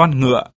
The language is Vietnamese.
con ngựa.